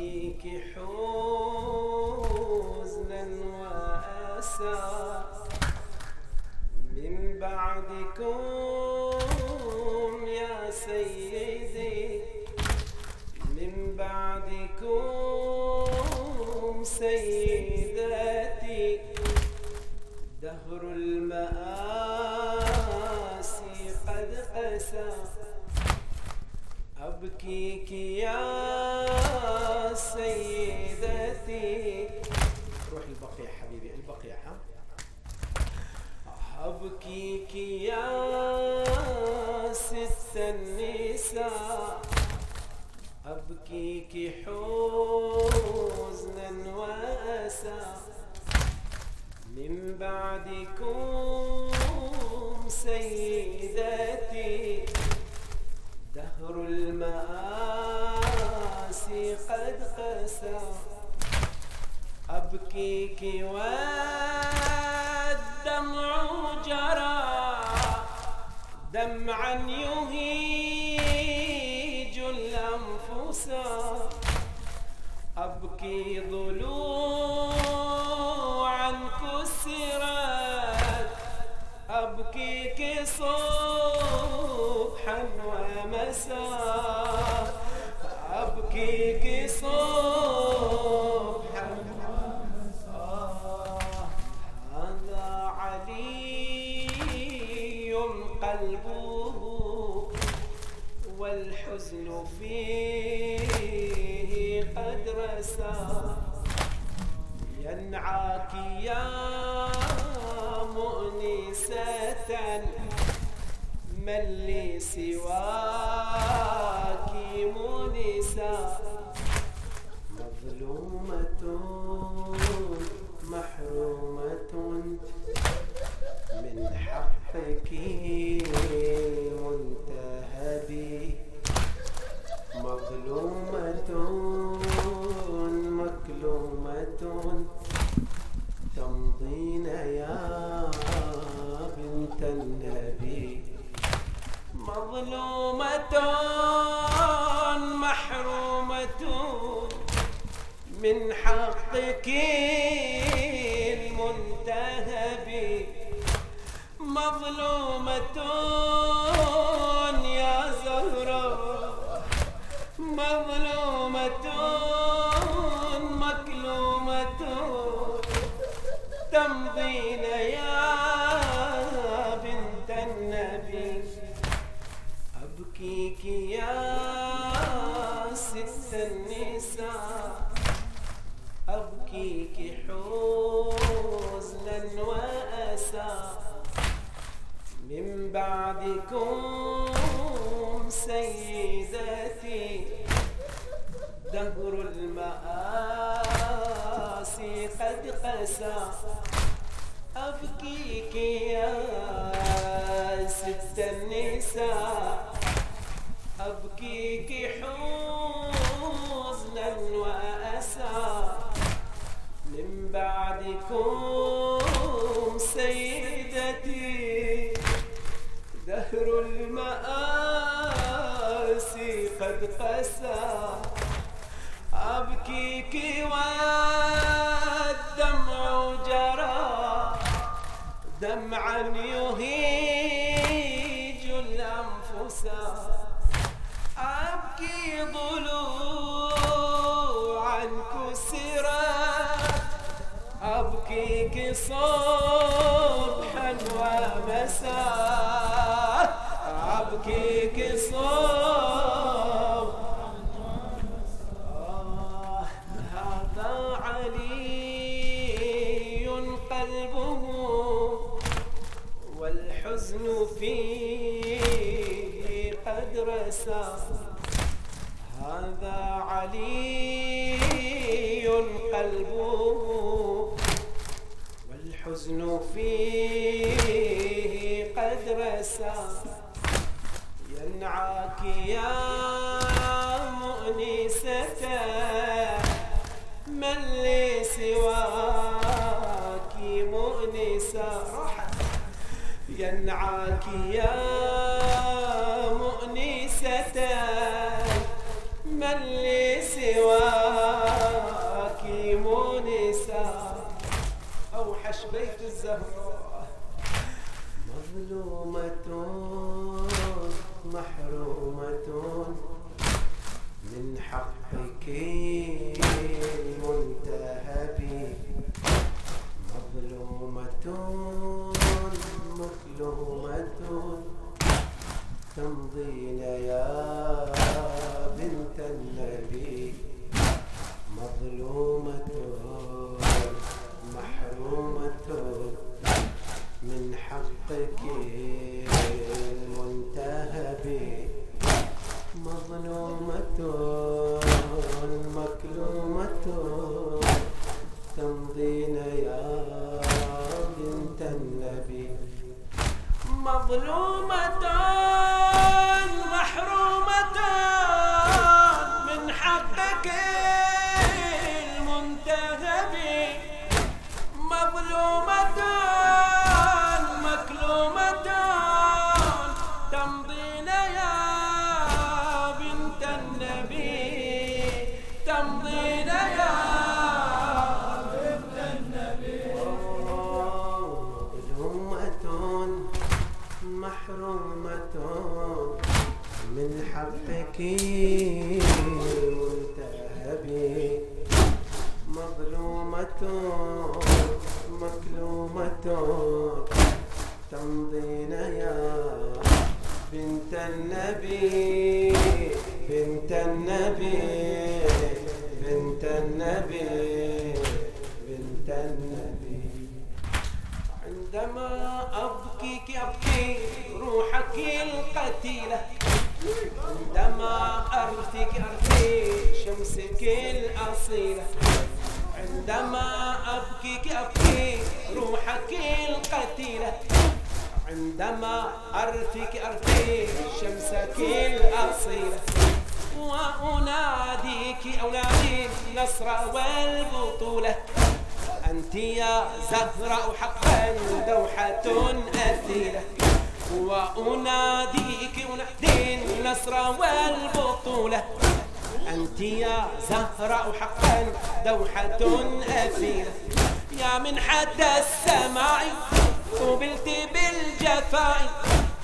أبكيك حزنا وأسى. من بعدكم من بعدكم سيدتي دهر المآسي قد قسى. أبكيك والدمع جرى. دمعا يهيج الأنفس. أبكي ضلوعا كسرت. أبكيك صبحا ومساء أبكيك صبحا آه هذا علي قلبه والحزن فيه قد رسى. ينعاك يا مؤنسة من لي سواك مونسا مظلومة محرومة من حقك المنتهب مظلومة يا زهرة مظلومة مكلومة تمضين يا بنت النبي. أبكيك يا ست النساء. أبكيك حزنا وأسى. من بعدكم سيدتي دهر المآسي قد قسى. أبكيك يا ست النساء. أبكيك حزنا بعدكم سيدتي. دهر المآسي قد قسى. أبكيك والدمع جرى. دمعا يهيج الأنفس. أبكي ضلوعا أبكيك صبحا ومساء. أبكيك صبحا محرومة من حقك المنتهب مظلومة مظلومة تمضين يا بنت النبي. مظلومة محرومة من حقك مظلومة عندما أرثك أرثي شمسك الأصيلة وأناديك أنادي النصر والبطولة. أنت يا زهراء حقا دوحة أثيلة. وأناديك أنادي النصر والبطولة. أنت يا زهراء حقا دوحة أثيلة. يا من حتى السماء قبلت بالجفاء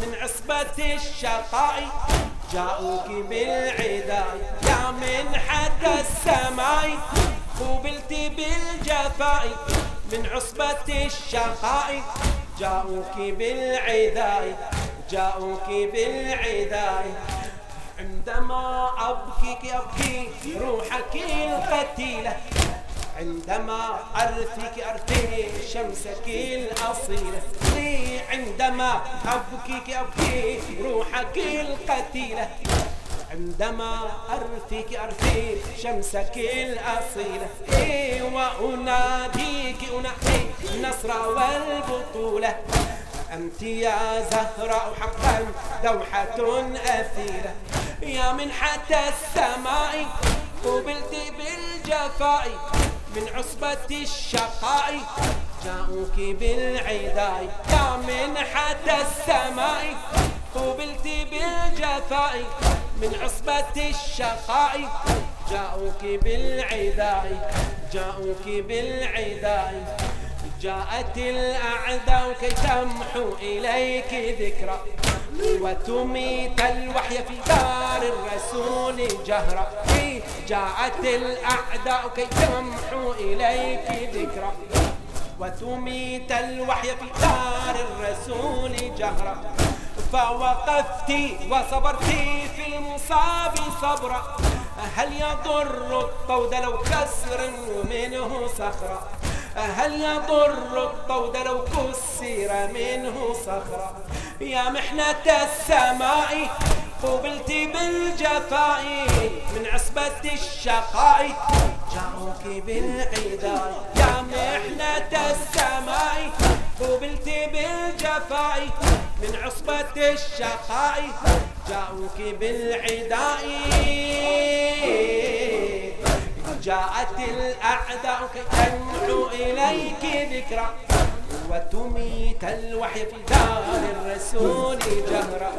من عصبة الشقاء. جاءوك بالعداء يا من حتى السماء. قبلت بالجفاء من عصبة الشقاء. جاءوك بالعداء جاءوك بالعداء عندما أبكيك أبكي روحك القتيلة. عندما أرثك أرثي شمسك الأصيلة لي عندما أبكيك أبكي روحك القتيلة عندما أرثك أرثي شمسك الأصيلة إيه وأناديك أنادي النصر والبطولة أنت يا زهراء حقا دوحة أثيرة يا من حتى السماء قبلت بالجفاء. من عصبة الشقاء. جاءوك بالعداء يا من حتى السماء. قبلت بالجفاء من عصبة الشقاء. جاءوك بالعداء جاءوك بالعداء جاءت الأعداء كي تمحو إليك ذكرى. وتميت الوحي في دار الرسول جهرا جاءت الأعداء كي تمحو إليك ذكرى وتميت الوحي في دار الرسول جهرا فوقفت وصبرت في المصاب صبرا هل يضر الطود لو كسر منه صخرة هل يضر الطود لو كسر منه صخرة يا محنة السماء قبلت بالجفاء من عصبة الشقاء. جاءوك بالعداء يا محنة السماء. قبلت بالجفاء من عصبة الشقاء. جاءوك بالعداء جاءت الأعداء كي تنحو إليك ذكرى. وتميت الوحي في دار الرسول جهرا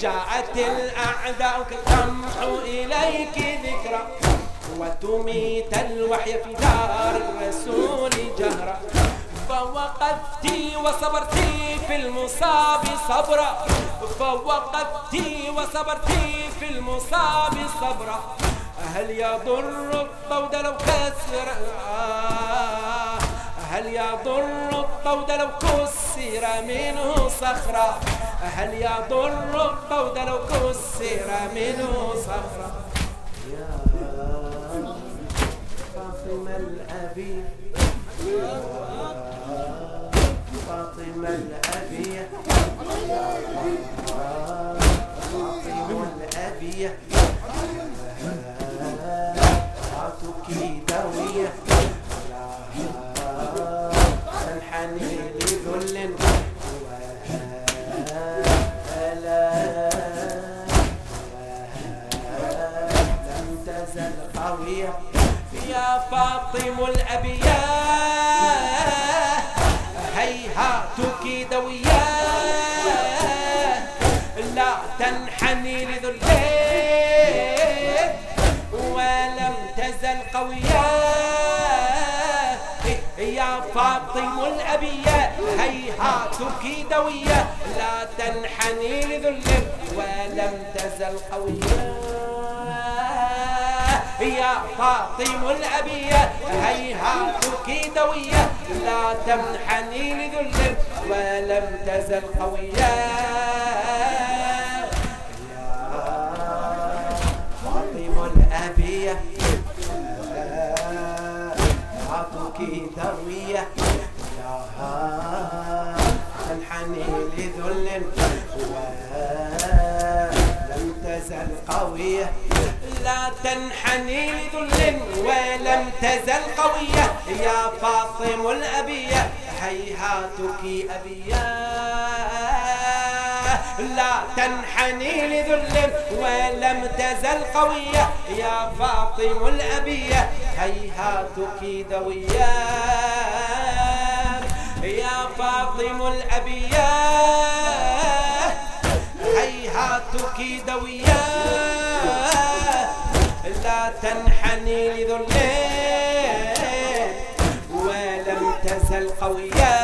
جاءت الأعداء تمحو إليك ذكرى وتميت الوحي في دار الرسول جهرا فوقفتي وصبرتي في المصاب صبرا فوقفتي وصبرتي في المصاب صبرا هل يضر الطود لو كسر؟ هل يضر الطود لو كسر منه صخرة؟ هل يضر الطود لو كسر منه صخرة؟ يا فاطمة الأبي. فاطمة الأبية فاطمة الأبية فاطم الأبياء هيهاتك دويا لا تنحني لذلك ولم تزل قويا يا فاطم الأبياء هيهاتك دوية. لا تنحني لذلك ولم تزل قويا يا فاطم الأبية هيهاتك دوية. لا تمنحني لذل ولم تزل قوية. فاطم الأبية دوية. يا تنحني لذل ولم تزل قوية. لا تنحني لذل ولم تزل قوية. يا فاطم الأبية هيهاتك أبية. لا تنحني لذل ولم تزل قوية. يا فاطم الأبية هيهاتك دوية. يا فاطم الأبية هيهاتك دوية. لا تنحني لذل ولم تزل قوية.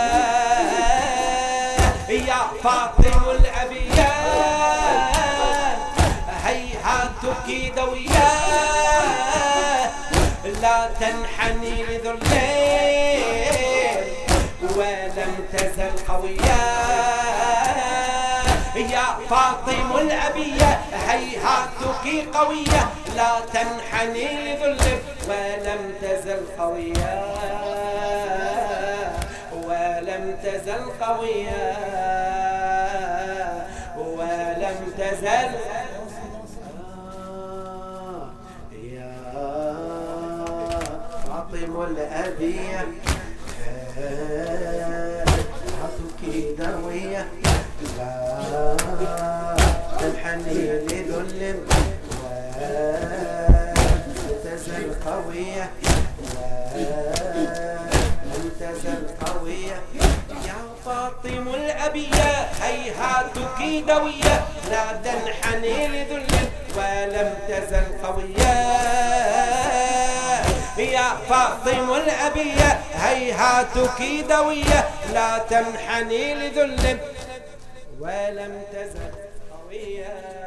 يا فاطم الأبية هيهاتك دوية. لا تنحني لذل ولم تزل قوية. يا فاطم الأبية هيهاتك قوية. لا تنحني لذل ولم تزل قوية ولم تزل قوية ولم تزل. يا فاطم الأبية عطوك دوية لا تنحني لذل تزل قوية لم تزل قوية يا فاطم الأبية هيهاتك دوية لا تنحني لذل ولم تزل قوية يا فاطم الأبية هيهاتك دوية لا تنحني لذل ولم تزل قوية.